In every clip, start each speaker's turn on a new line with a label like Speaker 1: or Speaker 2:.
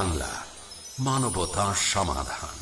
Speaker 1: বাংলা মানবতা সমাধান।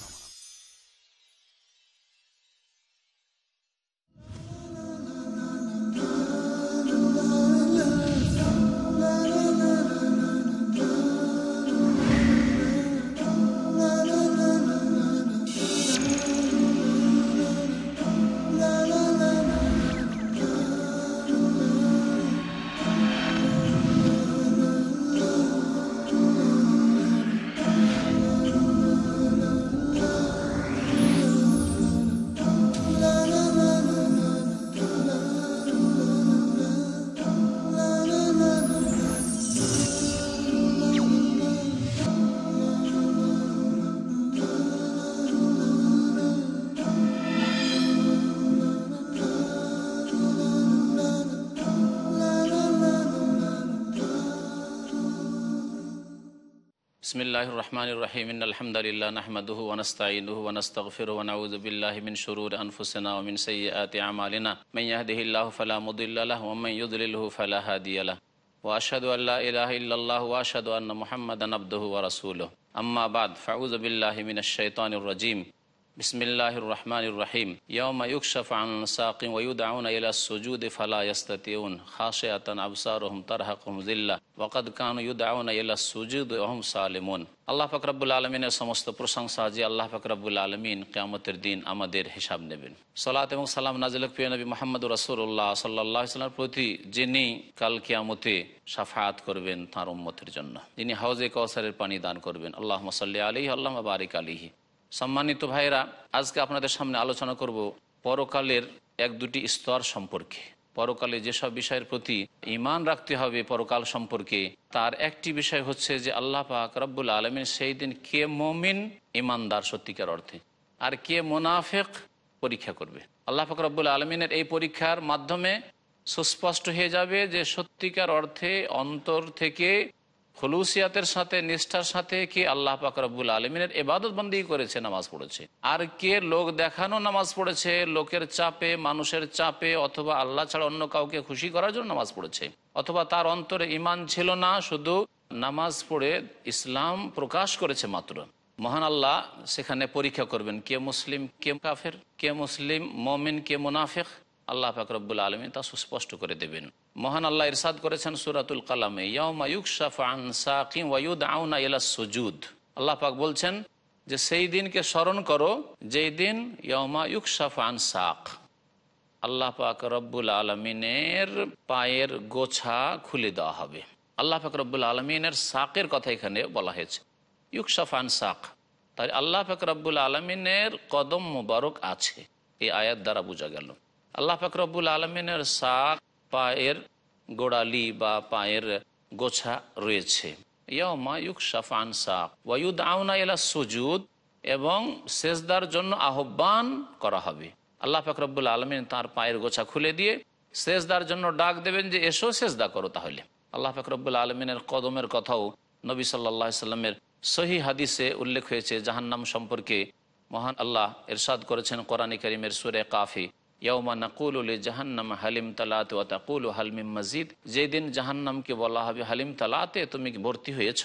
Speaker 2: بسم الله الرحمن الرحيم إن الحمد لله نحمده ونستعينه ونستغفره ونعوذ بالله من شرور أنفسنا ومن سيئات أعمالنا من يهده الله فلا مضل له ومن يضلله فلا هادي له وأشهد أن لا إله إلا الله وأشهد أن محمدا عبده ورسوله أما بعد فأعوذ بالله من الشيطان الرجيم বিসমিল্লাহির রহমানির রহিম ইয়ামা ইউকশাফ আন সাকিম ওয়ুদাউন ইলা সুজুদ ফালা ইস্তাতিউন খাশিয়াতান আবসারুহুম তারহাকুম জিল্লা ওয়াকাদ কানু ইউদাউন ইলা সুজুদ ওহুম সালিমুন আল্লাহ ফাকরাবুল আলমিনের সমস্ত প্রশংসা যে আল্লাহ ফাকরাবুল আলমিন কেয়ামতের দিন আমাদের হিসাব নেবেন। সালাত এবং সালাম নাজিলক প্রিয় নবী মোহাম্মদ রসুল্লাহ সাল্লাহ সাল্লামের প্রতি যিনি কাল কেয়ামতে সাফাত করবেন তাঁর উম্মতের জন্য। যিনি হাউজে কৌসারের পানি দান করবেন। আল্লাহ মসাল্লি আলী আল্লাহ বারিক আলিহি সম্মানিত ভাইরা আজকে আপনাদের সামনে আলোচনা করব পরকালের এক দুটি স্তর সম্পর্কে। পরকালে যেসব বিষয়ের প্রতি ইমান রাখতে হবে পরকাল সম্পর্কে, তার একটি বিষয় হচ্ছে যে আল্লাহ পাক রব্বুল আলমিন সেই দিন কে মমিন? ইমানদার সত্যিকার অর্থে। আর কে মোনাফেক? পরীক্ষা করবে। আল্লাহ পাক রব্বুল আলমিনের এই পরীক্ষার মাধ্যমে সুস্পষ্ট হয়ে যাবে যে সত্যিকার অর্থে অন্তর থেকে খলুসিয়াতের সাথে, নিষ্ঠার সাথে কে আল্লাহ পাক রব্বুল আলমিনের এবাদত বন্দী করেছে, নামাজ পড়েছে? আর কে লোক দেখানো নামাজ পড়েছে, লোকের চাপে, মানুষের চাপে, অথবা আল্লাহ ছাড়া অন্য কাউকে খুশি করার জন্য নামাজ পড়েছে? অথবা তার অন্তরে ইমান ছিল না, শুধু নামাজ পড়ে ইসলাম প্রকাশ করেছে মাত্র? মহান আল্লাহ সেখানে পরীক্ষা করবেন, কে মুসলিম, কে কাফের, কে মুসলিম, মমিন, কে মুনাফেক। আল্লাহ ফাকরবুল আলমী তা সুস্পষ্ট করে দেবেন। মহান আল্লাহ ইরশাদ করেছেন সুরাতুল কালামে সুজুদ। আল্লাহ পাক বলছেন যে, সেই দিনকে স্মরণ করো, যেই দিন আল্লাহ পাক রব্বুল আলমিনের পায়ের গোছা খুলে দেওয়া হবে। আল্লাহ পাক রব্বুল আলমিনের সাকের কথা এখানে বলা হয়েছে, ইউকশাফ সাক। তাই আল্লাহ পাক রব্বুল আলমিনের কদম মুবারক আছে। এই আয়াত দ্বারা বোঝা গেল। আল্লাহ ফাকরবুল আলমিনের শাক পায়ের গোড়ালি বা পায়ের গোছা রয়েছে। সুজুদ এবং শেষদার জন্য আহ্বান করা হবে। আল্লাহ ফাকরবুল আলমিন তার পায়ের গোছা খুলে দিয়ে শেষদার জন্য ডাক দেবেন যে এসো শেষদা করো তাহলে। আল্লাহ ফাকরবুল আলমিনের কদমের কথাও নবী সাল্লা সাল্লামের সহি হাদিসে উল্লেখ হয়েছে। জাহান্নাম সম্পর্কে মহান আল্লাহ এরশাদ করেছেন কোরআন করিমের সুরে কাফি। ইয়মা নাকুল জাহান্নাম হালিম তালাতে ও হালমিম মজিদ। যেদিন জাহান্নামকে বলা হবে হালিম তালাতে, তুমি কি ভর্তি হয়েছ?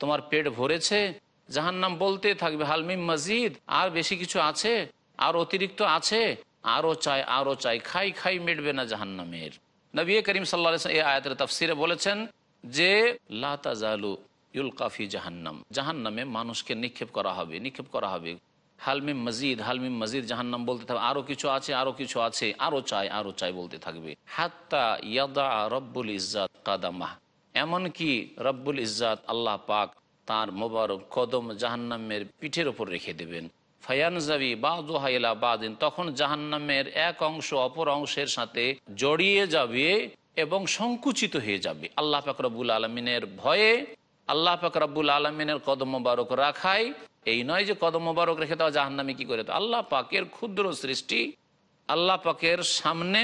Speaker 2: তোমার পেট ভরেছে? জাহান্নাম বলতে থাকবে হালমিম মজিদ। আর বেশি কিছু আছে? আর অতিরিক্ত আছে? আরও চাই আরও চাই, খাই খাই মিটবে না জাহান্নামের। নবী করিম সাল্লা এই আয়াতের বলেছেন যে লাতাজালু ইউল কাফি জাহান্নাম। জাহান্নামে মানুষকে নিক্ষেপ করা হবে, নিক্ষেপ করা হবে। হালমিম মজিদ হালমিম মজিদ জাহান্নাম বলতে থাকবে, আরও কিছু আছে, আরও কিছু আছে, আরও চাই আরও চাই বলতে থাকবে। হাত্তা ইয়াদা রব্বুল ইজাত কাদামাহ। এমনকি রব্বুল ইজাত আল্লাহ পাক তার মোবারক কদম জাহান্নামের পিঠের ওপর রেখে দেবেন। ফায়ানজাবি বাদুহাইলা বাদিন, তখন জাহান্নামের এক অংশ অপর অংশের সাথে জড়িয়ে যাবে এবং সংকুচিত হয়ে যাবে। আল্লাহ পাক রব্বুল আলমিনের ভয়ে, আল্লাহ পাক রব্বুল আলমিনের কদম মোবারক রাখায় এই নয় যে কদম মোবারক রেখে দেওয়া জাহান্নামি কি করে তো আল্লাহ পাকের ক্ষুদ্র সৃষ্টি, আল্লাহ পাকের সামনে,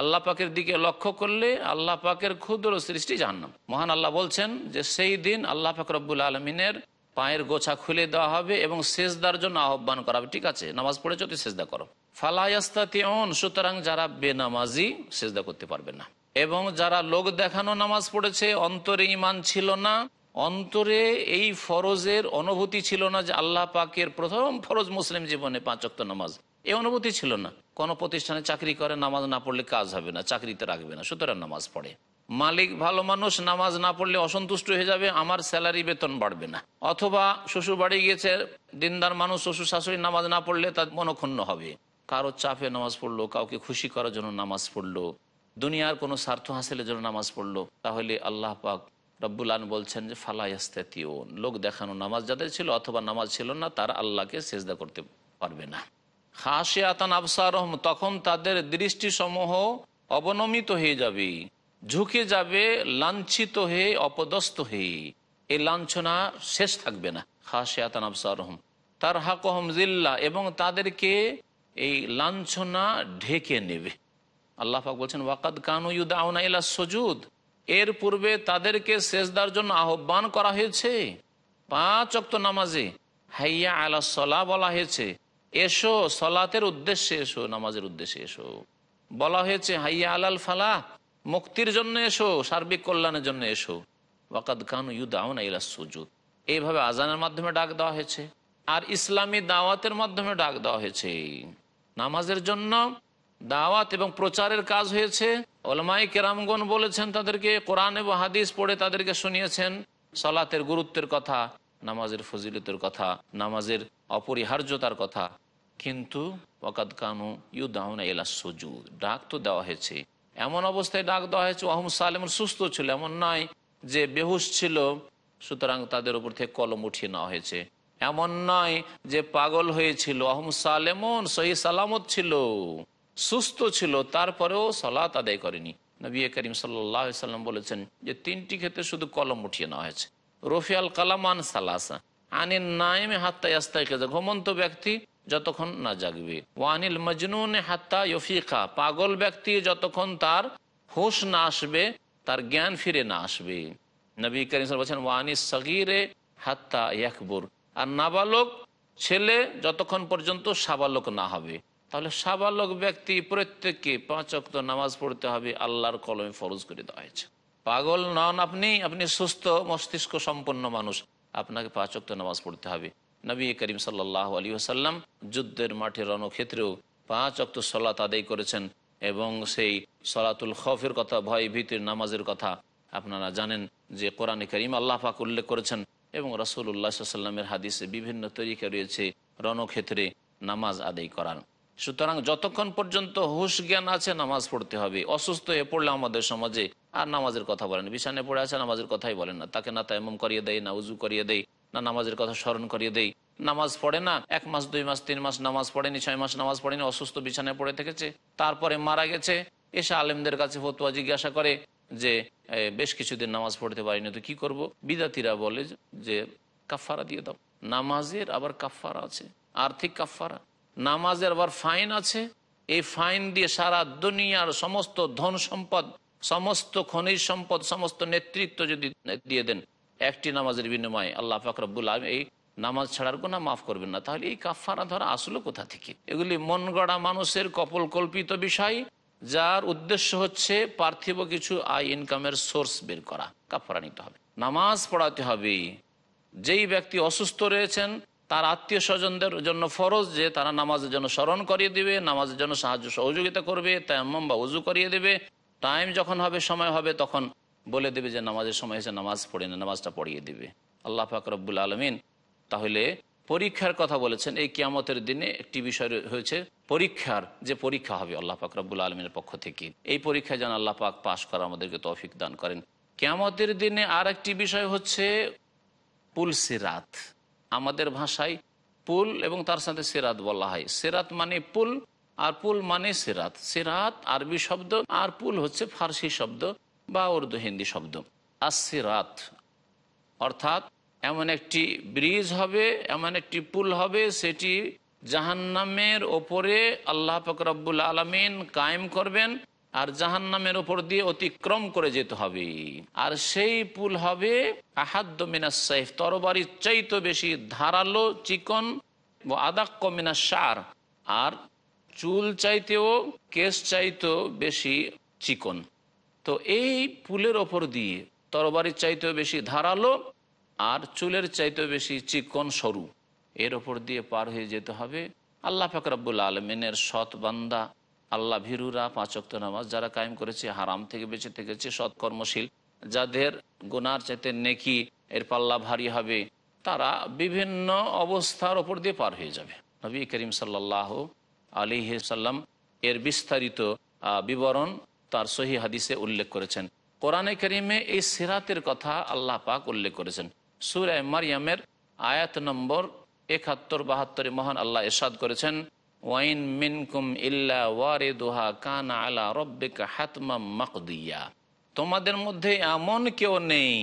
Speaker 2: আল্লাহ পাকের দিকে লক্ষ্য করলে আল্লাহ পাকের ক্ষুদ্র সৃষ্টি জাহান্নাম। মহান আল্লাহ বলছেন যে সেই দিন আল্লাহ পাক রব্বুল আলমিনের পায়ের গোছা খুলে দেওয়া হবে এবং সেজদার জন্য আহ্বান করা হবে। ঠিক আছে, নামাজ পড়েছ তুই সেজদা করো। ফালায়াস্তাতিউন সুতরাং যারা বেনামাজি সেজদা করতে পারবে না। এবং যারা লোক দেখানো নামাজ পড়েছে, অন্তরে ইমান ছিল না অন্তরে এই ফরজের অনুভূতি ছিল না যে আল্লাহ পাকের প্রথম ফরজ মুসলিম জীবনে পাঁচক্ত নামাজ। এই অনুভূতি ছিল না। কোনো প্রতিষ্ঠানে চাকরি করে, নামাজ না পড়লে কাজ হবে না, চাকরিতে রাখবে না, সুতরাং নামাজ পড়ে। মালিক ভালো মানুষ, নামাজ না পড়লে অসন্তুষ্ট হয়ে যাবে, আমার স্যালারি বেতন বাড়বে না। অথবা শ্বশুর বাড়ি গিয়েছে, দিনদার মানুষ, শ্বশুর শাশুড়ি নামাজ না পড়লে তার মনক্ষুণ্ণ হবে। কারও চাপে নামাজ পড়ল, কাউকে খুশি করার জন্য নামাজ পড়ল, দুনিয়ার কোনো স্বার্থ হাসিলের জন্য নামাজ পড়ল, তাহলে আল্লাহ পাক রব্বুল আন বলছেন যে ফালাইয়াস্তাতিউন লোক দেখানো নামাজ যাদের ছিল অথবা নামাজ ছিল না, তারা আল্লাহকে সেজদা করতে পারবে না। খাসিয়াতান আবসারহম, তখন তাদের দৃষ্টিসমূহ অবনমিত হয়ে যাবে, ঝুঁকে যাবে, লাঞ্ছিত হয়ে, অপদস্থ হয়ে। এই লাঞ্ছনা শেষ থাকবে না। খাসিয়াতান আবসারহম তার হাকহম জিল্লা, এবং তাদেরকে এই লাঞ্ছনা ঢেকে নেবে। আল্লাহ পাক বলছেন, ওয়াকাদ কানু ইউদাউনা ইলা সজুদ। এর পূর্বে তাদেরকে সেজদার জন্য আহ্বান করা হয়েছে। পাঁচ অক্ত নামাজে হাইয়া আলা সলা বলা হয়েছে। এসো, সলাতের উদ্দেশ্যে এসো, নামাজের উদ্দেশ্যে এসো। বলা হয়েছে, হাইয়া আলাল ফালা মুক্তির জন্য এসো, সার্বিক কল্যাণের জন্য এসো। ওয়াকাদ কানু ইউদাউনা ইলা সজুদ। এইভাবে আজানের মাধ্যমে ডাক দেওয়া হয়েছে। আর ইসলামী দাওয়াতের মাধ্যমে ডাক দেওয়া হয়েছে। নামাজের জন্য দাওয়াত এবং প্রচারের কাজ হয়েছে। ওলমাই কেরামগণ বলেছেন তাদেরকে কোরআন এবং হাদিস পড়ে তাদেরকে শুনিয়েছেন। সলাতের গুরুত্বের কথা, নামাজের ফজিলতের কথা, নামাজের অপরিহার্যতার কথা। কিন্তু ওয়াকাদ কানু ইউ দাউনা এলা সজুদ, ডাক তো দেওয়া হয়েছে। এমন অবস্থায় ডাক দেওয়া হয়েছে ওহম সালেম সুস্থ ছিল, এমন নয় যে বেহুশ ছিল। সুতরাং তাদের উপর থেকে কলম উঠিয়ে নেওয়া হয়েছে। এমন নয় যে পাগল হয়েছিল। আহম সালেমন, সহি সালামত ছিল। সুস্থ ছিল, তারপরেও সলাত আদায় করেনি। নবী করিম সাল্লাম বলেছেন যে, তিনটি ক্ষেত্রে শুধু কলম উঠিয়ে নেওয়া হয়েছে। রফিয়াল কালামান সালাসা আনিল নাইমে হাত্তা ইয়াস্তাই কেজা ঘুমন্ত ব্যক্তি যতক্ষণ না জাগবে। ওয়ানিল মজনুন হাত্তা ইফিকা পাগল ব্যক্তি যতক্ষণ তার হুশ না আসবে, তার জ্ঞান ফিরে না আসবে। নবী করিম বলছেন ওয়ানি সগিরে হাত্তা ইয়াকবুর, আর নাবালক ছেলে যতক্ষণ পর্যন্ত সাবালক না হবে। তাহলে সাবালক ব্যক্তি প্রত্যেককে পাঁচ অক্ত নামাজ পড়তে হবে, আল্লাহর কলমে ফরজ করে দেওয়া হয়েছে। পাগল নন আপনি আপনি সুস্থ, মস্তিষ্ক সম্পন্ন মানুষ, আপনাকে পাঁচ অক্ত নামাজ পড়তে হবে। নবী করিম সাল্লাহ আলী আসাল্লাম যুদ্ধের মাঠে রণক্ষেত্রেও পাঁচ অক্ত সলাত আদায় করেছেন এবং সেই সলাতুল খফের কথা, ভয় ভীতির নামাজের কথা আপনারা জানেন যে কোরআনে করিম আল্লাহ পাক উল্লেখ করেছেন এবং রসুল্লাহ সাল্লামের হাদিসে বিভিন্ন তরিকা রয়েছে রণক্ষেত্রে নামাজ আদায় করার। সুতরাং যতক্ষণ পর্যন্ত হুশ জ্ঞান আছে, নামাজ পড়তে হবে। অসুস্থ হয়ে পড়লে আমাদের সমাজে আর নামাজের কথা বলেন বিছানে পড়ে আছে, নামাজের কথাই বলেন না। তাকে না তাইমম করিয়ে দেয় না উজু করিয়ে দেয় না নামাজের কথা স্মরণ করিয়ে দেয় নামাজ পড়ে না, এক মাস, দুই মাস, তিন মাস নামাজ পড়েনি, ছয় মাস নামাজ পড়েনি, অসুস্থ বিছানায় পড়ে থেকেছে, তারপরে মারা গেছে, এসে আলেমদের কাছে ফতুয়া জিজ্ঞাসা করে যে বেশ কিছুদিন নামাজ পড়তে পারিনি, তো কি করব? বিদাতিরা বলে যে কাফারা দিয়ে দাও। নামাজের আবার কাফারা আছে, আর্থিক কাফারা নামাজের আবার ফাইন আছে? এই ফাইন দিয়ে সারা দুনিয়ার সমস্ত ধন সম্পদ, সমস্ত খনিজ সম্পদ, সমস্ত নেতৃত্ব যদি দিয়ে দেন, একটি নামাজের বিনিময়ে আল্লাহ ফাকরবুল আলম এই নামাজ ছাড়ার গোনা মাফ করবেন না। তাহলে এই কাফারা ধরা আসলো কোথা থেকে? এগুলি মন গড়া মানুষের কপল কল্পিত বিষয়, যার উদ্দেশ্য হচ্ছে পার্থিব কিছু আয় ইনকামের সোর্স বের করা। কাফারা নিতে হবে। নামাজ পড়াতে হবে। যেই ব্যক্তি অসুস্থ রয়েছেন তার আত্মীয় স্বজনদের জন্য ফরজ যে তারা নামাজের জন্য স্মরণ করিয়ে দিবে, নামাজের জন্য সাহায্য সহযোগিতা করবে, তায়াম্মম বা উজু করিয়ে দেবে। টাইম যখন হবে, সময় হবে, তখন বলে দেবে যে নামাজের সময় এসে নামাজ পড়ে না, নামাজটা পড়িয়ে দিবে। আল্লাহ ফাকরবুল আলমিন তাহলে পরীক্ষার কথা বলেছেন। এই কিয়ামতের দিনে একটি বিষয় হয়েছে পরীক্ষার, যে পরীক্ষা হবে আল্লাহ পাক রব্বুল আলমিনের পক্ষ থেকে। এই পরীক্ষায় যেন আল্লাহ পাক পাশ করা আমাদেরকে তৌফিক দান করেন। কিয়ামতের দিনে আর একটি বিষয় হচ্ছে পুলসি সিরাত আমাদের ভাষায় পুল এবং তার সাথে সেরাত বলা হয়। সেরাত মানে পুল আর পুল মানে সেরাত। সেরাত আরবি শব্দ আর পুল হচ্ছে ফার্সি শব্দ বা উর্দু হিন্দি শব্দ। আর সিরাত অর্থাৎ এমন একটি ব্রিজ হবে, এমন একটি পুল হবে, সেটি জাহান্নামের ওপরে আল্লাহ ফকরাবুল আলমিন কায়েম করবেন। আর জাহান্নামের ওপর দিয়ে অতিক্রম করে যেতে হবে। আর সেই পুল হবে আহাদ্য মিনাস সাইফ, তরবারির চাইতো বেশি ধারালো চিকন ও আদাক্য মিনাস সার আর চুল চাইতেও কেস চাইতেও বেশি চিকন। তো এই পুলের ওপর দিয়ে তরবারির চাইতেও বেশি ধারালো আর চুলের চাইতে বেশি চিকন সরু। এর ওপর দিয়ে পার হয়ে যেতে হবে। আল্লাহ ফাকরাবুল আলমিনের সৎ বান্দা। আল্লাহ ভীরুরা পাঁচক্ত নামাজ যারা কায়েম করেছে, হারাম থেকে বেঁচে থেকেছে, সৎকর্মশীল, যাদের গুনার চাইতে নেকি, এর পাল্লা ভারী হবে, তারা বিভিন্ন অবস্থার ওপর দিয়ে পার হয়ে যাবে। নবী করিম সাল্লাহ আলী সাল্লাম এর বিস্তারিত বিবরণ তার সহি হাদিসে উল্লেখ করেছেন। কোরআনে করিমে এই সিরাতের কথা আল্লাহ পাক উল্লেখ করেছেন। সুরায় মারিয়ামের আয়াত নম্বর একাত্তর, বাহাত্তরে মহান আল্লাহ এরশাদ করেছেন ওয়াইন মিনকুম ইল্লা ওয়ারে দোহা কানা আলা রব্বিকা হাতমা মাকদিয়া। তোমাদের মধ্যে এমন কেউ নেই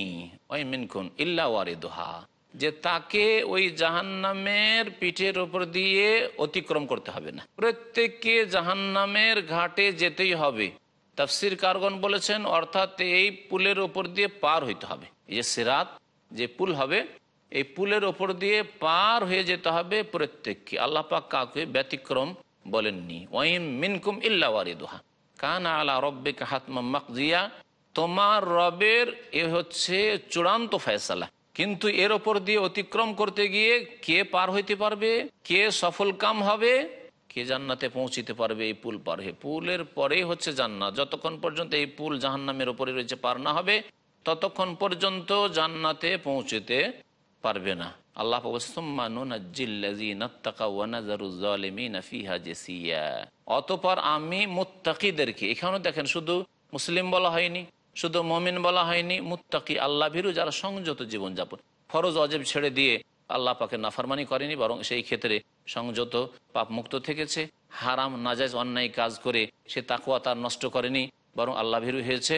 Speaker 2: ওই মিনকুন ইল্লা ওয়ারে দোহা যে তাকে ওই জাহান্নামের পিঠের উপর দিয়ে অতিক্রম করতে হবে না। প্রত্যেককে জাহান্নামের ঘাটে যেতেই হবে। তাফসির কারগন বলেছেন, অর্থাৎ এই পুলের ওপর দিয়ে পার হইতে হবে। এই যে সিরাত, যে পুল হবে এই পুলের ওপর দিয়ে পার হয়ে যেতে হবে প্রত্যেককে। আল্লাহ পাক কাউকে ব্যতিক্রম বলেননি। ওয়াইম মিনকুম ইল্লা ওয়ারিদুহা। কানা আলা রব্বিকা হাতমা তোমার রবের এ হচ্ছে চূড়ান্ত ফয়সালা। কিন্তু এর ওপর দিয়ে অতিক্রম করতে গিয়ে কে পার হইতে পারবে? কে সফল কাম হবে? কে জান্নাতে পৌঁছিতে পারবে এই পুল পার হয়ে? পুলের পরেই হচ্ছে জান্নাত। যতক্ষণ পর্যন্ত এই পুল জাহান্নামের ওপরে রয়েছে পার না হবে, ততক্ষণ পর্যন্ত জান্নাতে পৌঁছতে পারবে না। আল্লাহ অতপর আমি মুত্তাকিদেরকে, এখানেও দেখেন শুধু মুসলিম বলা হয়নি, শুধু মমিন বলা হয়নি, মুত্তাকি আল্লাহ ভীরু যারা সংযত জীবনযাপন। ফরজ অজেব ছেড়ে দিয়ে আল্লাহ পাকে নাফরমানি করেনি, বরং সেই ক্ষেত্রে সংযত পাপ মুক্ত থেকেছে। হারাম নাজাজ অন্যায় কাজ করে সে তাকুয়া তার নষ্ট করেনি, বরং আল্লাহ ভীরু হয়েছে।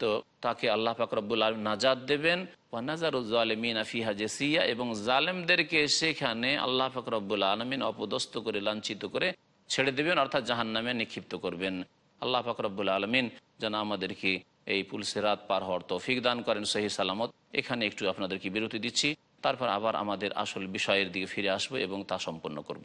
Speaker 2: তো তাকে আল্লাহ পাক রব্বুল আলম নাজাদ দেবেন। জেসিয়া এবং জালেমদেরকে সেখানে আল্লাহ পাক রব্বুল আলমিন অপদস্থ করে, লাঞ্ছিত করে ছেড়ে দেবেন, অর্থাৎ জাহান নামে নিক্ষিপ্ত করবেন। আল্লাহ পাক রব্বুল আলমিন যেন আমাদেরকে এই পুলসেরাত পার হওয়ার তৌফিক দান করেন, সহি সালামত। এখানে একটু আপনাদেরকে বিরতি দিচ্ছি, তারপর আবার আমাদের আসল বিষয়ের দিকে ফিরে আসব এবং তা সম্পন্ন করব।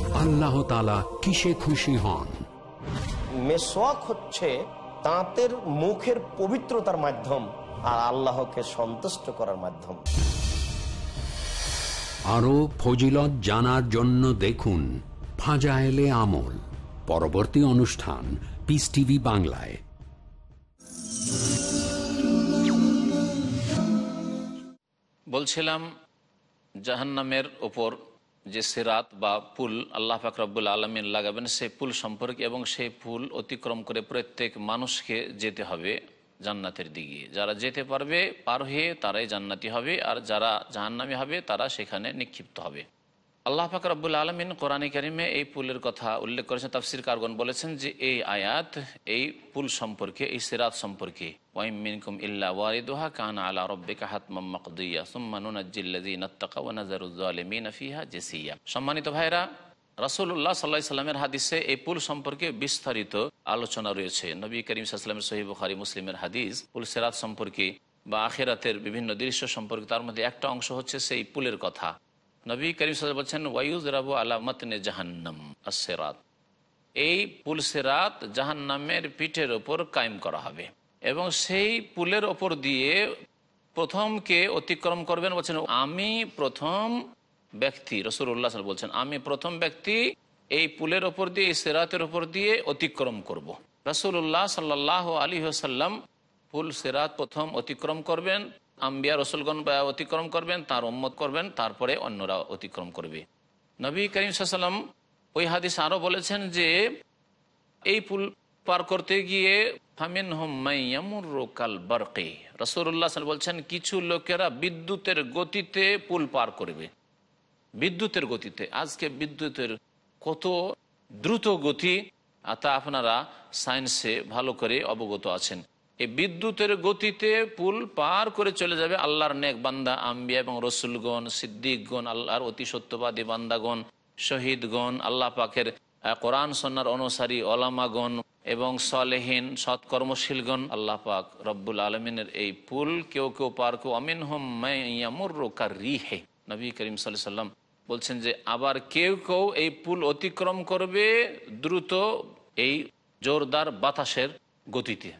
Speaker 1: আল্লাহ তালা কিসে খুশি হন?
Speaker 3: মেসোয়াক হচ্ছে তাঁতের মুখের পবিত্রতার মাধ্যম আর আল্লাহকে সন্তুষ্ট করার মাধ্যম।
Speaker 1: আরও ফজিলত জানার জন্য দেখুন ফাজায়েলে আমল পরবর্তী অনুষ্ঠান পিস টিভি বাংলায়।
Speaker 2: বলছিলাম জাহান্নামের ওপর যে সেরাত বা পুল আল্লাহ ফাকরাবুল আলমিন লাগাবেন, সেই পুল সম্পর্কে এবং সেই পুল অতিক্রম করে প্রত্যেক মানুষকে যেতে হবে জান্নাতের দিকে। যারা যেতে পারবে, পার হয়ে তারাই জান্নাতি হবে, আর যারা জাহান্নামি হবে, তারা সেখানে নিক্ষিপ্ত হবে। আল্লাহ পাক রব্বুল আলমিন কোরআন কারিমে এই পুলের কথা উল্লেখ করেছেন। তাফসির কারগন বলেছেন যে, এই আয়াত, এই পুল সম্পর্কে, এই সিরাত সম্পর্কে জাসিয়া। সম্মানিত ভাইরা আলাইহি সাল্লামের হাদিসে এই পুল সম্পর্কে বিস্তারিত আলোচনা রয়েছে। নবী করিম আলাইহি ওয়াসাল্লামের মুসলিমের হাদিস, পুল সিরাত সম্পর্কে বা আখেরাতের বিভিন্ন দৃশ্য সম্পর্কে তার মধ্যে একটা অংশ হচ্ছে সেই পুলের কথা। নবী করিম ওয়াসাল্লাম বলছেন ওয়াইউজ রাবু আলামতনে জাহান্নাম আসেরাত এই পুল সেরাত জাহান্নামের পিঠের ওপর কায়েম করা হবে এবং সেই পুলের ওপর দিয়ে প্রথমকে অতিক্রম করবেন, বলছেন, আমি প্রথম ব্যক্তি রসুল্লাহ বলছেন, আমি প্রথম ব্যক্তি এই পুলের ওপর দিয়ে, এই সেরাতের ওপর দিয়ে অতিক্রম করব। রসুল্লাহ সাল্লাহ আলী সাল্লাম পুল সেরাত প্রথম অতিক্রম করবেন আম্বিয়া রসুলগণ অতিক্রম করবেন, তার উম্মত করবেন, তারপরে অন্যরা অতিক্রম করবে। নবী করিম সাল্লাম ওই হাদিস আরও বলেছেন যে, এই পুল পার করতে গিয়ে ফামিন কাল বারকে। রসুল্লাহ বলছেন, কিছু লোকেরা বিদ্যুতের গতিতে পুল পার করবে। বিদ্যুতের গতিতে, আজকে বিদ্যুতের কত দ্রুত গতি, তা আপনারা সায়েন্সে ভালো করে অবগত আছেন। এই বিদ্যুতের গতিতে পুল পার করে চলে যাবে আল্লাহর নেক বান্দা, আম্বিয়া এবং রসুলগণ, সিদ্দিকগণ, আল্লাহর অতি সত্যবাদী বান্দাগণ, শহীদগণ, আল্লাহ পাকের কোরআন সন্ন্যার অনুসারী অলামাগণ এবং সলেহীন, সৎকর্মশীলগণ, আল্লাহ পাক রব্বুল আলমিনের এই পুল কেউ কেউ পার কেউ আমিন হোম মাইয়ামুর নবী করিম সাল্লাম বলছেন যে, আবার কেউ কেউ এই পুল অতিক্রম করবে দ্রুত এই জোরদার বাতাসের গতিতে।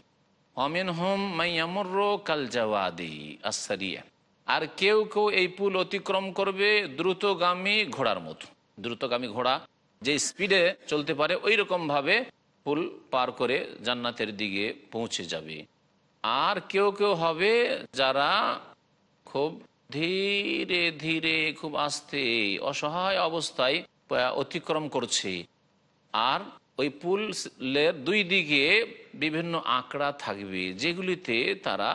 Speaker 2: অমিন হোম মাইয়ামুর কাল জাওয়াদি আসারিয়া আর কেউ কেউ এই পুল অতিক্রম করবে দ্রুতগামী ঘোড়ার মতো। দ্রুতগামী ঘোড়া যে স্পিডে চলতে পারে ওই রকম ভাবে পুল পার করে জান্নাতের দিকে পৌঁছে যাবে। আর কেউ কেউ হবে যারা খুব ধীরে ধীরে, খুব আস্তে, অসহায় অবস্থায় অতিক্রম করছে। আর ওই পুলের দুই দিকে বিভিন্ন আঁকড়া থাকবে, যেগুলিতে তারা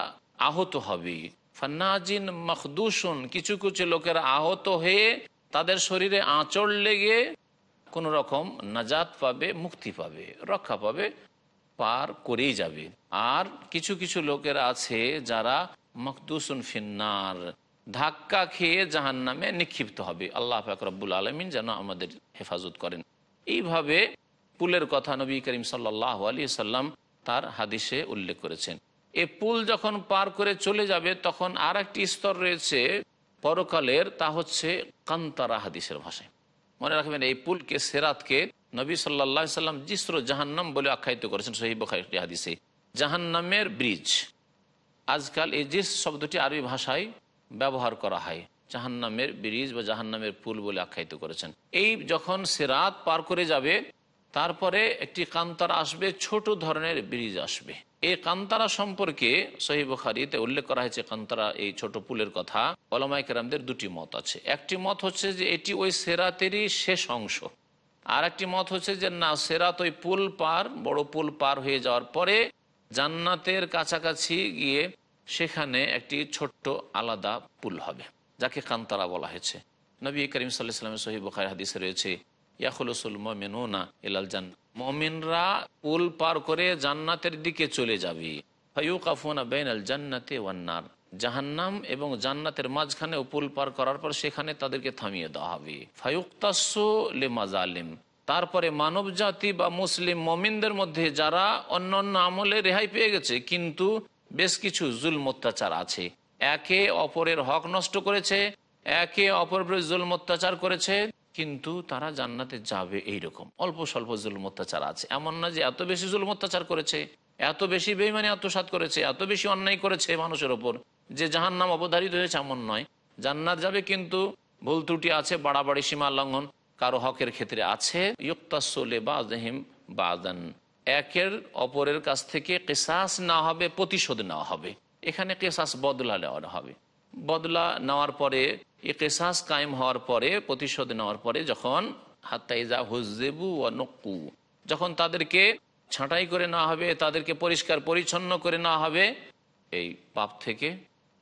Speaker 2: আহত হবে। ফান্নাজিন মখদুসুন, কিছু কিছু লোকেরা আহত হয়ে তাদের শরীরে আঁচড় লেগে কোনো রকম নাজাত পাবে, মুক্তি পাবে, রক্ষা পাবে, পার করেই যাবে। আর কিছু কিছু লোকেরা আছে যারা মখদুসুন ফিন্নার, ধাক্কা খেয়ে জাহান নামে নিক্ষিপ্ত হবে। আল্লাহ ফাকরবুল আলমিন যেন আমাদের হেফাজত করেন। এইভাবে পুলের কথা নবী করিম সাল্লাহ আলী সাল্লাম তার হাদিসে উল্লেখ করেছেন। এ পুল যখন পার করে চলে যাবে, তখন আর একটি স্তর রয়েছে পরকালের, তা হচ্ছে কান্তারা হাদিসের ভাষায়। মনে রাখবেন, এই পুলকে, সেরাতকে নবী সাল্লাহ সাল্লাম জিস্র জাহান্নাম বলে আখ্যায়িত করেছেন সহিব হাদিসে। জাহান্নামের ব্রিজ। আজকাল এই জিস শব্দটি আরবি ভাষায় ব্যবহার করা হয়। জাহান্নামের ব্রিজ বা জাহান্নামের পুল বলে আখ্যায়িত করেছেন। এই যখন সেরাত পার করে যাবে তারপরে একটি কান্তারা আসবে, ছোট ধরনের ব্রিজ আসবে। এই কান্তারা সম্পর্কে সহিব খারিতে উল্লেখ করা হয়েছে, কান্তারা, এই ছোট পুলের কথা। ওলামাই কেরামদের দুটি মত আছে। একটি মত হচ্ছে যে এটি ওই সেরাতেরই শেষ অংশ। আর একটি মত হচ্ছে যে না, সেরাত ওই পুল পার, বড় পুল পার হয়ে যাওয়ার পরে জান্নাতের কাছাকাছি গিয়ে সেখানে একটি ছোট্ট আলাদা পুল হবে, যাকে কান্তারা বলা হয়েছে। নবী করিম সাল্লাহ সাল্লামের সহি বখার হাদিসে রয়েছে পুল পার করে জান্নাতের দিকে চলে যাবে। ওয়ান্নার জাহান্নাম এবং জান্নাতের মাঝখানে পুল পার করার পর সেখানে তাদেরকে থামিয়ে দেওয়া হবে। ফায়ুক্তাসু লে তারপরে মানব জাতি বা মুসলিম মমিনদের মধ্যে যারা অন্য অন্য আমলে রেহাই পেয়ে গেছে, কিন্তু বেশ কিছু জুল অত্যাচার আছে। একে অপরের হক নষ্ট করেছে, একে অপরের উপরে জুলম অত্যাচার করেছে কিন্তু তারা জান্নাতে যাবে এইরকম। অল্প স্বল্প জুলম অত্যাচার আছে। এমন না যে এত বেশি জুলম অত্যাচার করেছে, এত বেশি বেইমানি আত্মসাত করেছে, এত বেশি অন্যায় করেছে মানুষের ওপর যে জাহান নাম অবধারিত হয়েছে এমন নয়। জান্নাত যাবে কিন্তু ভুল ত্রুটি আছে, বাড়াবাড়ি, সীমা লঙ্ঘন কারও হকের ক্ষেত্রে আছে। ইয়ুক্তাসলে বাজহিম বাদান একের অপরের কাছ থেকে কেসাস না হবে, প্রতিশোধ নেওয়া হবে। এখানে কেসাস বদলা নেওয়া হবে। বদলা নেওয়ার পরে কেসাস কায়েম হওয়ার পরে, প্রতিশোধ নেওয়ার পরে যখন হাত্তাইজা হুজেবু ও নকু যখন তাদেরকে ছাঁটাই করে নেওয়া হবে, তাদেরকে পরিষ্কার পরিচ্ছন্ন করে নেওয়া হবে, এই পাপ থেকে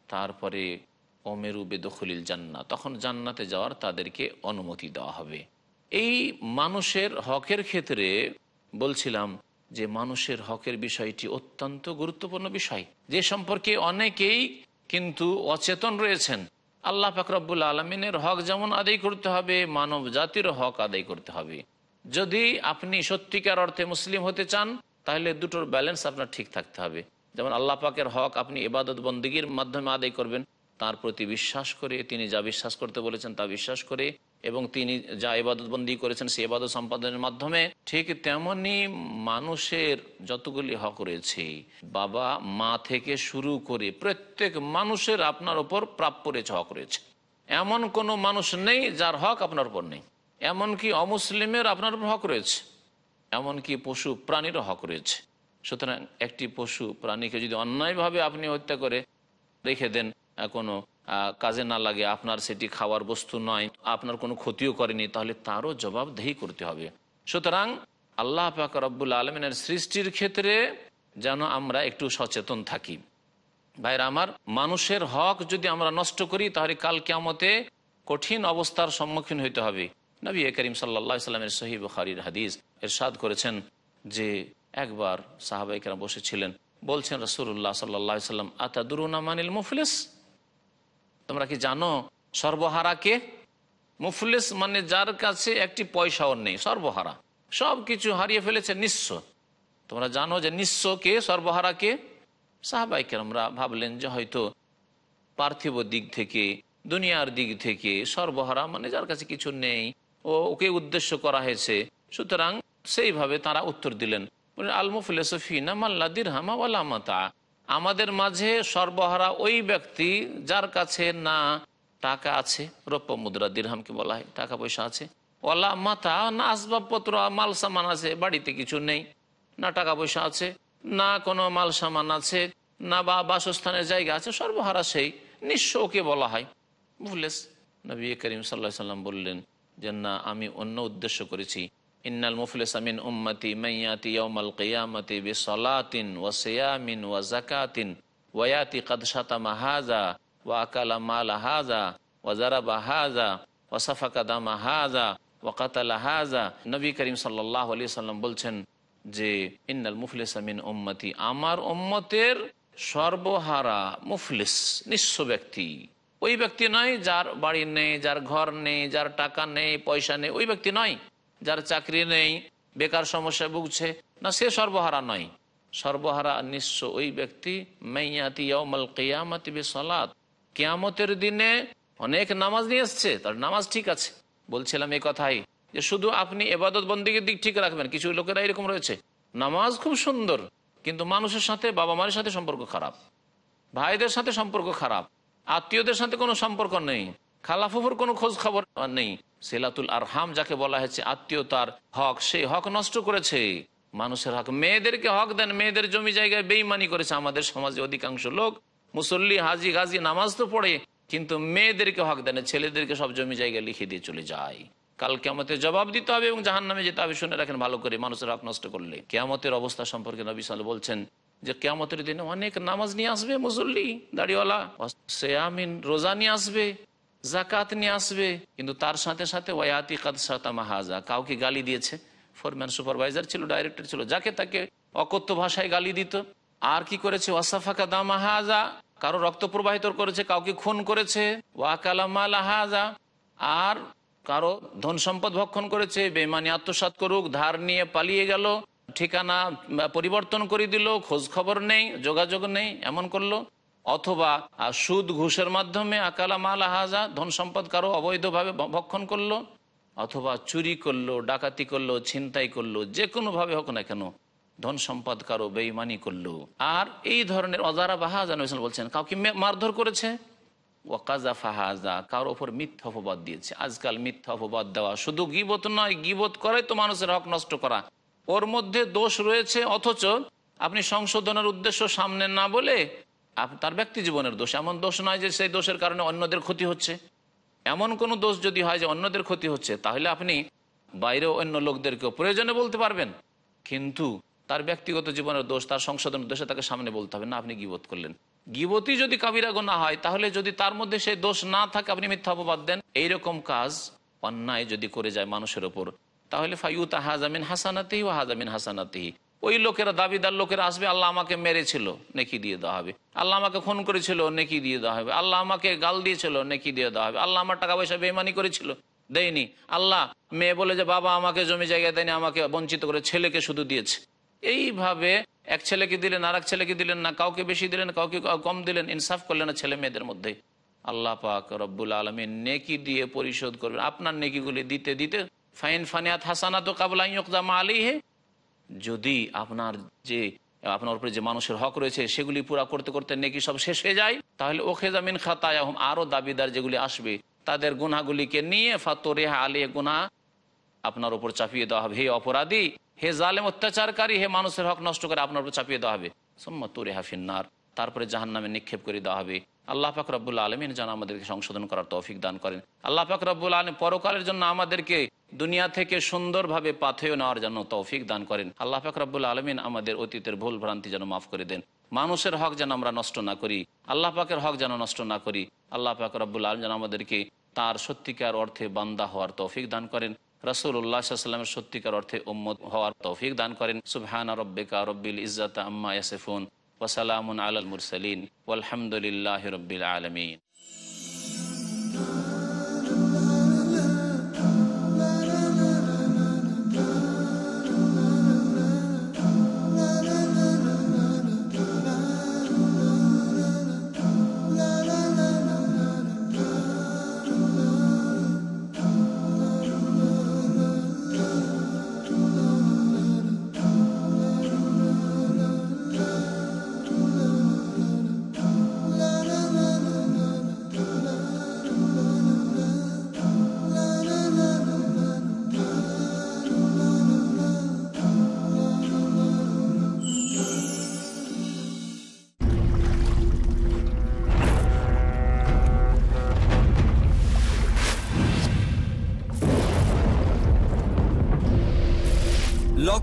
Speaker 2: তারপরে অমেরু বেদখলিল জান্না তখন জান্নাতে যাওয়ার তাদেরকে অনুমতি দেওয়া হবে। এই মানুষের হকের ক্ষেত্রে বলছিলাম যে মানুষের হকের বিষয়টি অত্যন্ত গুরুত্বপূর্ণ বিষয়। যে সম্পর্কে অনেকেই কিন্তু অচেতন রয়েছেন। আল্লাহ ফাকরাবুল আলমিনের হক যেমন আদায় করতে হবে, মানব জাতির হক আদায় করতে হবে। যদি আপনি সত্যিকার অর্থে মুসলিম হতে চান, তাহলে দুটোর ব্যালেন্স আপনার ঠিক থাকতে হবে। যেমন আল্লাহ পাকের হক আপনি এবাদত বন্দীগীর মাধ্যমে আদায় করবেন তার প্রতি বিশ্বাস করে, তিনি যা বিশ্বাস করতে বলেছেন তা বিশ্বাস করে এবং তিনি যা ইবাদতবন্দি করেছেন সে এবাদত সম্পাদনের মাধ্যমে ঠিক তেমনি মানুষের যতগুলি হক রয়েছে, বাবা, মা থেকে শুরু করে প্রত্যেক মানুষের আপনার ওপর প্রাপ্য রয়েছে হক রয়েছে। এমন কোনো মানুষ নেই যার হক আপনার উপর নেই। এমনকি অমুসলিমের আপনার উপর হক রয়েছে? এমনকি পশু প্রাণীরও হক রয়েছে? সুতরাং একটি পশু প্রাণীকে যদি অন্যায়ভাবে আপনি হত্যা করে রেখে দেন কোনো কাজে না লাগে, আপনার সেটি খাওয়ার বস্তু নয়, আপনার কোনো ক্ষতিও করেনি, তাহলে তারও জবাবদেহি করতে হবে। সুতরাং আল্লাহ পাক রব্বুল আলমিনের সৃষ্টির ক্ষেত্রে যেন আমরা একটু সচেতন থাকি। ভাইরা আমার, মানুষের হক যদি আমরা নষ্ট করি, তাহলে কাল কেমতে কঠিন অবস্থার সম্মুখীন হইতে হবে। নবী করিম সাল্লা সাল্লামের সহি বুখারির হাদিস এরশাদ করেছেন যে একবার সাহাবাইকেরা বসেছিলেন, বলছেন রসুল্লাহ সাল্লাহ সাল্লাম, আতাদুরুনা মানিল মুফলিস? তোমরা কি জানো সর্বহারাকে মুফলিস মানে যার কাছে একটি পয়সাও নেই, সর্বহারা। সব কিছু হারিয়ে ফেলেছে নিঃস্ব। তোমরা জানো যে নিঃস্ব কে, সর্বহারা কে? সাহাবাইকে আমরা ভাবলেন যে হয়তো পার্থিব দিক থেকে, দুনিয়ার দিক থেকে সর্বহারা মানে যার কাছে কিছু নেই, ও ওকে উদ্দেশ্য করা হয়েছে। সুতরাং সেইভাবে তারা উত্তর দিলেন। আলমুফিলসফিনা মাল্লা দিরহামা ওয়ালামাতা আমাদের মাঝে সর্বহারা ওই ব্যক্তি যার কাছে না টাকা আছে, রৌপ্য মুদ্রা, দিরহামকে বলা হয়, টাকা পয়সা আছে। ওয়ালা মাথা না আসবাবপত্র, মাল সামান আছে, বাড়িতে কিছু নেই, না টাকা পয়সা আছে, না কোনো মাল সামান আছে, না বা বাসস্থানের জায়গা আছে, সর্বহারা সেই, নিঃস্ব ওকে বলা হয়। বুঝলেস নবী করিম সাল্লাহ সাল্লাম বললেন যে, না, আমি অন্য উদ্দেশ্য করেছি ইন্নাল মুফলিস আমিন উম্মতি মাইয়াতি ইয়াউমাল কিয়ামতি বিসলাতিন ওয়া সিয়ামিন ওয়া যাকাতিন ওয়ায়াতি কাদ শাতামা হাযা ওয়া আকালা মাল হাযা ওয়া জারাবা হাযা ওয়া সাফাকা দামা হাযা ওয়া কাতালা হাযা। নবী করিম সাল্লাল্লাহু আলাইহি সাল্লাম বলছেন যে, ইন্নাল মুফলিস আমিন উম্মতি, আমার উম্মতের সর্বহারা মুফলিস, নিঃস্ব ব্যক্তি। ওই ব্যক্তি নয় যার বাড়ি নেই, যার ঘর নেই, যার টাকা নেই, পয়সা নেই, ওই ব্যক্তি নয়। যার চাকরি নেই, বেকার সমস্যা ভুগছে, না সে সর্বহারা নয়। সর্বহারা নিঃস্ব ওই ব্যক্তি, মাইয়াতি ইয়াউমাল কিয়ামতি বিসলাত কিয়ামতের দিনে অনেক নামাজ নিয়ে এসছে, তার নামাজ ঠিক আছে। বলছিলাম এই কথাই যে শুধু আপনি এবাদত বন্দীগের দিক ঠিক রাখবেন, কিছু লোকেরা এরকম রয়েছে। নামাজ খুব সুন্দর, কিন্তু মানুষের সাথে বাবা মায়ের সাথে সম্পর্ক খারাপ, ভাইদের সাথে সম্পর্ক খারাপ, আত্মীয়দের সাথে কোনো সম্পর্ক নেই, খালাফুফুর কোনো খোঁজ খবর নেই সেলাতুল আরহাম যাকে বলা হয়েছে আত্মীয়তার হক, সেই হক নষ্ট করেছে। মানুষের হক, মেয়েদেরকে হক দেন, মেয়েদের জমি জায়গায় বেইমানি করেছে আমাদের সমাজে অধিকাংশ লোক। মুসল্লি, হাজি, গাজি, নামাজ তো পড়ে, কিন্তু মেয়েদেরকে হক দেন, ছেলেদেরকে সব জমি জায়গায় লিখে দিয়ে চলে যায়। কাল কেমতের জবাব দিতে হবে এবং জাহান নামে যেতে হবে, শুনে রাখেন ভালো করে মানুষের হক নষ্ট করলে। কেয়ামতের অবস্থা সম্পর্কে নবী সাল বলছেন যে, কেয়ামতের দিনে অনেক নামাজ নিয়ে আসবে মুসল্লি, দাড়িওয়ালা সেয়ামিন, রোজা নিয়ে আসবে। জাকাত নিয়ে আসবে, কিন্তু তার সাথে সাথে ওয়াতি কাদ মাহাজা, কাউকে গালি দিয়েছে। ফোরম্যান সুপারভাইজার ছিল ডাইরেক্টর ছিল, যাকে তাকে অকথ্য ভাষায় গালি দিত। আর কি করেছে? ওয়াসাফাকা দামাহাজা কারও রক্ত প্রবাহিত করেছে, কাউকে খুন করেছে। ওয়াকালামালাহাজা আর কারও ধন সম্পদ ভক্ষণ করেছে বেমানি আত্মসাত করুক, ধার নিয়ে পালিয়ে গেল, ঠিকানা পরিবর্তন করে দিল, খোঁজ খবর নেই, যোগাযোগ নেই, এমন করল। অথবা সুদ ঘুষের মাধ্যমে আকালা মাল আহাজা, ধন সম্পদ কারও অবৈধভাবে ভক্ষণ করল, অথবা চুরি করল, ডাকাতি করল, ছিনতাই করল যে কোনোভাবে হোক না কেন, ধন সম্পদ কারও বেইমানি করল। আর এই ধরনের অজারা বাহাজা নবী বলছেন, কাউকে মারধর করেছে? ওয়াকাজা ফাহাজা কারোর ওপর মিথ্যা অপবাদ দিয়েছে। আজকাল মিথ্যা অপবাদ দেওয়া শুধু গিবত নয়, গিবত করাই তো মানুষের হক নষ্ট করা। ওর মধ্যে দোষ রয়েছে, অথচ আপনি সংশোধনের উদ্দেশ্য সামনে না বলে তার ব্যক্তি জীবনের দোষ। এমন দোষ নয় যে সেই দোষের কারণে অন্যদের ক্ষতি হচ্ছে। এমন কোনো দোষ যদি হয় যে অন্যদের ক্ষতি হচ্ছে, তাহলে আপনি বাইরেও অন্য লোকদেরকেও প্রয়োজনে বলতে পারবেন। কিন্তু তার ব্যক্তিগত জীবনের দোষ, তার সংশোধনের দোষে তাকে সামনে বলতে হবে। না, আপনি গিবোধ করলেন। গিবতই যদি কাবিরা গোনা হয়, তাহলে যদি তার মধ্যে সেই দোষ না থাকে, আপনি মিথ্যা অপবাদ দেন। এইরকম কাজ অন্যায় যদি করে যায় মানুষের ওপর, তাহলে ফাইউতা হাজামিন হাসানাতেই ও হাজামিন হাসানাতেই ওই লোকেরা, দাবিদার লোকেরা আসবে, আল্লাহ আমাকে মেরেছিল, নেকি দিয়ে দেওয়া হবে। আল্লাহ আমাকে খুন করেছিল, নেকি দিয়ে দেওয়া হবে। আল্লাহ আমাকে গাল দিয়েছিল, নেকি দিয়ে দেওয়া হবে। আল্লাহ আমার টাকা পয়সা বেমানি করেছিল, দেয়নি। আল্লাহ মেয়ে বলে যে, বাবা, আমাকে জমি জায়গায় দেয়নি, আমাকে বঞ্চিত করে ছেলেকে শুধু দিয়েছে। এইভাবে এক ছেলেকে দিলেন আর এক ছেলেকে দিলেন না, কাউকে বেশি দিলেন, কাউকে কম দিলেন, ইনসাফ করলেন না ছেলে মেয়েদের মধ্যে। আল্লাহ পাক রব্বুল আলমী নেকি দিয়ে পরিশোধ করবেন। আপনার নেকিগুলি দিতে দিতে, ফাইন ফানিয়াত হাসানা তো কাবলা ইয়কদামা আলী হে যদি আপনার যে, আপনার উপরে যে মানুষের হক রয়েছে, সেগুলি পুরা করতে করতে নেকি সব শেষ হয়ে যায়, তাহলে ওখে জামিন খাতায় আরও দাবিদার যেগুলি আসবে, তাদের গুনাগুলিকে নিয়ে ফাতরে আলী গুনা আপনার উপর চাপিয়ে দেওয়া হবে। হে অপরাধী, হে জালেম অত্যাচারকারী, হে মানুষের হক নষ্ট করে আপনার উপর চাপিয়ে দেওয়া হবে। সোম্মা তুরে হাফিন্নার তারপরে জাহান নামে নিক্ষেপ করে দেওয়া হবে। আল্লাহ পাক রব্বুল আলমিন যেন আমাদেরকে সংশোধন করার তৌফিক দান করেন। আল্লাহ পাক রব্বুল আলম পরকালের জন্য আমাদেরকে দুনিয়া থেকে সুন্দরভাবে পাথেয় নেওয়ার জন্য তৌফিক দান করেন। আল্লাহ পাক রব্বুল আলমিন আমাদের অতীতের ভুল ভ্রান্তি যেন মাফ করে দেন। মানুষের হক যেন আমরা নষ্ট না করি, আল্লাহ পাকের হক যেন নষ্ট না করি, আল্লাহ পাক রব্বুল আলম যেন আমাদেরকে তার সত্যিকার অর্থে বান্দা হওয়ার তৌফিক দান করেন। রসুল উল্লাহামের সত্যিকার অর্থে উম্মত হওয়ার তৌফিক দান করেন। সুবহান রব্বিকা রব্বিল ইজ্জাত আম্মা ইয়াসিফুন ওসালামুন আলাল মুরসালিন। আলহামদুলিল্লাহ রব্বিল আলমিন।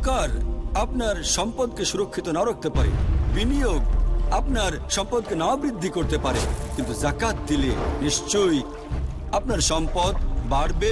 Speaker 4: লকার আপনার সম্পদকে সুরক্ষিত না রাখতে পারে। বিনিয়োগ আপনার সম্পদকে না বৃদ্ধি করতে পারে। কিন্তু জাকাত দিলে নিশ্চয়ই আপনার সম্পদ বাড়বে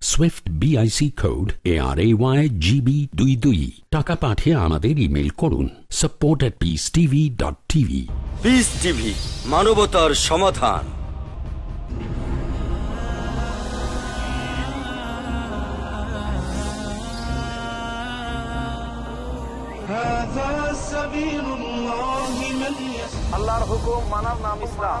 Speaker 1: SWIFT BIC code A R A Y GB দুই দুই টাকা পাঠিয়ে আমাদের ইমেল করুন support at peace TV dot TV
Speaker 4: peace TV মানবতার সমাধান।
Speaker 5: আল্লাহর হুকুম মানার নাম ইসলাম।